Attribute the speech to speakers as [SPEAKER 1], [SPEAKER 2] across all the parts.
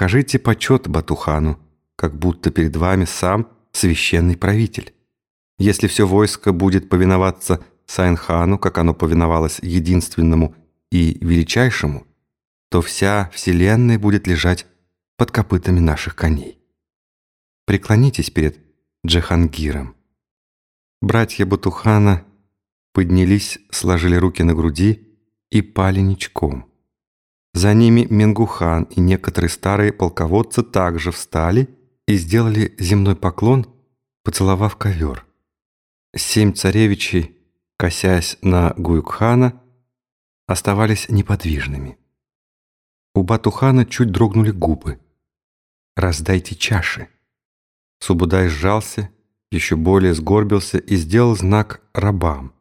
[SPEAKER 1] Окажите почет Батухану, как будто перед вами сам священный правитель. Если все войско будет повиноваться Сайнхану, как оно повиновалось единственному и величайшему, то вся вселенная будет лежать под копытами наших коней. Преклонитесь перед Джахангиром. Братья Батухана поднялись, сложили руки на груди и пали ничком. За ними Менгухан и некоторые старые полководцы также встали и сделали земной поклон, поцеловав ковер. Семь царевичей, косясь на Гуюкхана, оставались неподвижными. У Батухана чуть дрогнули губы. «Раздайте чаши». Субудай сжался, еще более сгорбился и сделал знак рабам.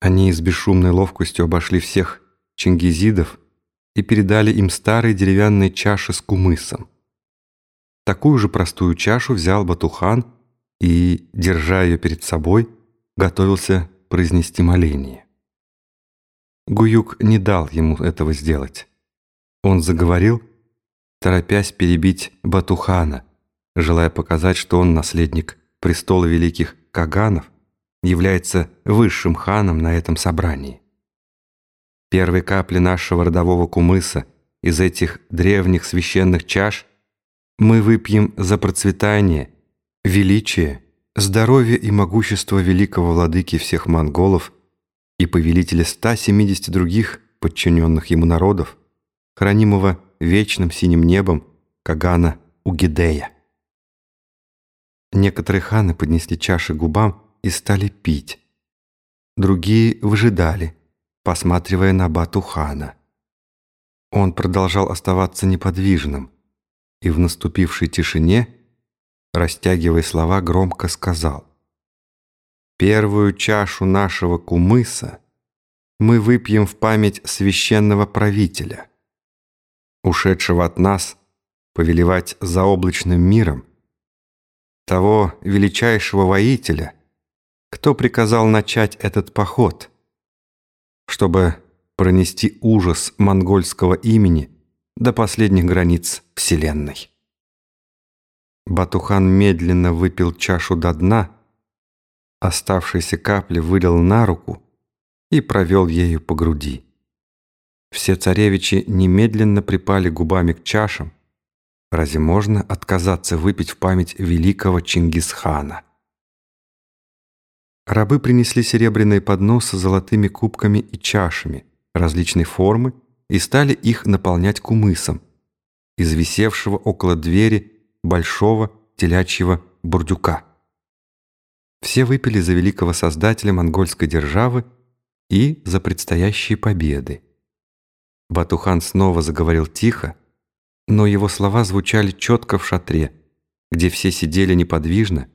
[SPEAKER 1] Они с бесшумной ловкостью обошли всех чингизидов и передали им старые деревянные чаши с кумысом. Такую же простую чашу взял Батухан и, держа ее перед собой, готовился произнести моление. Гуюк не дал ему этого сделать. Он заговорил, торопясь перебить Батухана, желая показать, что он наследник престола великих Каганов, является высшим ханом на этом собрании. Первые капли нашего родового кумыса из этих древних священных чаш мы выпьем за процветание, величие, здоровье и могущество великого владыки всех монголов и повелителя 170 других подчиненных ему народов, хранимого вечным синим небом Кагана Угидея. Некоторые ханы поднесли чаши губам и стали пить. Другие выжидали – посматривая на Батухана. Он продолжал оставаться неподвижным и в наступившей тишине, растягивая слова, громко сказал «Первую чашу нашего кумыса мы выпьем в память священного правителя, ушедшего от нас повелевать заоблачным миром, того величайшего воителя, кто приказал начать этот поход» чтобы пронести ужас монгольского имени до последних границ Вселенной. Батухан медленно выпил чашу до дна, оставшиеся капли вылил на руку и провел ею по груди. Все царевичи немедленно припали губами к чашам. Разве можно отказаться выпить в память великого Чингисхана? Рабы принесли серебряные подносы с золотыми кубками и чашами различной формы и стали их наполнять кумысом из висевшего около двери большого телячьего бурдюка. Все выпили за великого создателя монгольской державы и за предстоящие победы. Батухан снова заговорил тихо, но его слова звучали четко в шатре, где все сидели неподвижно,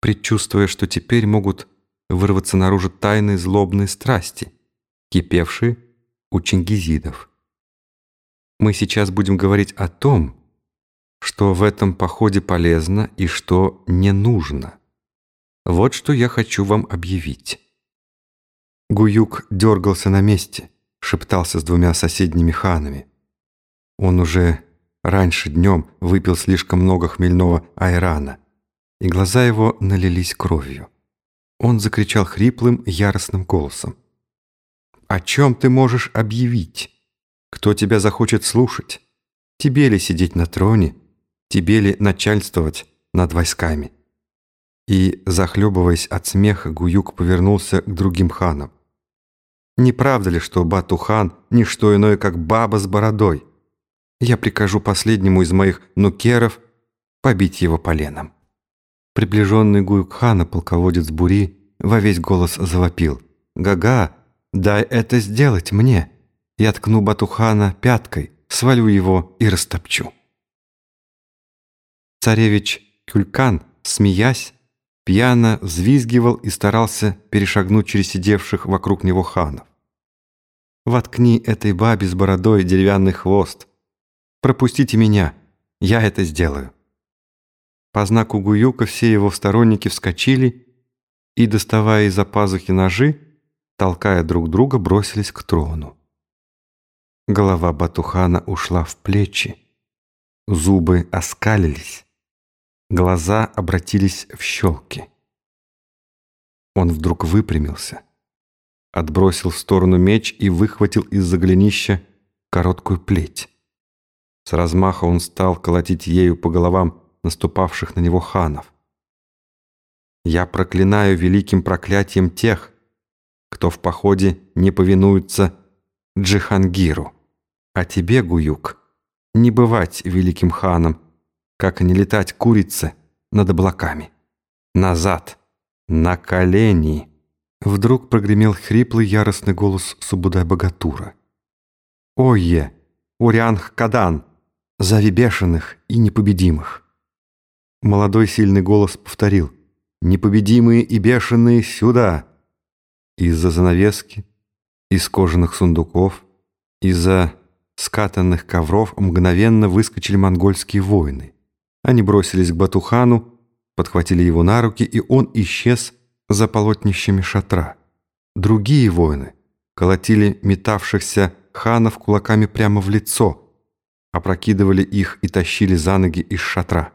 [SPEAKER 1] предчувствуя, что теперь могут вырваться наружу тайные злобные страсти, кипевшие у чингизидов. Мы сейчас будем говорить о том, что в этом походе полезно и что не нужно. Вот что я хочу вам объявить. Гуюк дергался на месте, шептался с двумя соседними ханами. Он уже раньше днем выпил слишком много хмельного айрана, и глаза его налились кровью. Он закричал хриплым, яростным голосом. «О чем ты можешь объявить? Кто тебя захочет слушать? Тебе ли сидеть на троне? Тебе ли начальствовать над войсками?» И, захлебываясь от смеха, Гуюк повернулся к другим ханам. «Не правда ли, что Бату-хан — не что иное, как баба с бородой? Я прикажу последнему из моих нукеров побить его поленом». Приближенный Гуюкхана, полководец Бури, во весь голос завопил. «Гага, дай это сделать мне! Я ткну Батухана пяткой, свалю его и растопчу!» Царевич Кюлькан, смеясь, пьяно взвизгивал и старался перешагнуть через сидевших вокруг него ханов. «Воткни этой бабе с бородой деревянный хвост! Пропустите меня, я это сделаю!» По знаку Гуюка все его сторонники вскочили и, доставая из-за пазухи ножи, толкая друг друга, бросились к трону. Голова Батухана ушла в плечи, Зубы оскалились, глаза обратились в щелки. Он вдруг выпрямился, отбросил в сторону меч и выхватил из-за короткую плеть. С размаха он стал колотить ею по головам наступавших на него ханов. «Я проклинаю великим проклятием тех, кто в походе не повинуется Джихангиру, а тебе, Гуюк, не бывать великим ханом, как не летать курице над облаками. Назад, на колени!» Вдруг прогремел хриплый яростный голос Субудай-богатура. «Ое, Урианх-Кадан, зови бешеных и непобедимых!» Молодой сильный голос повторил «Непобедимые и бешеные сюда!» Из-за занавески, из кожаных сундуков, из-за скатанных ковров мгновенно выскочили монгольские воины. Они бросились к Батухану, подхватили его на руки, и он исчез за полотнищами шатра. Другие воины колотили метавшихся ханов кулаками прямо в лицо, опрокидывали их и тащили за ноги из шатра.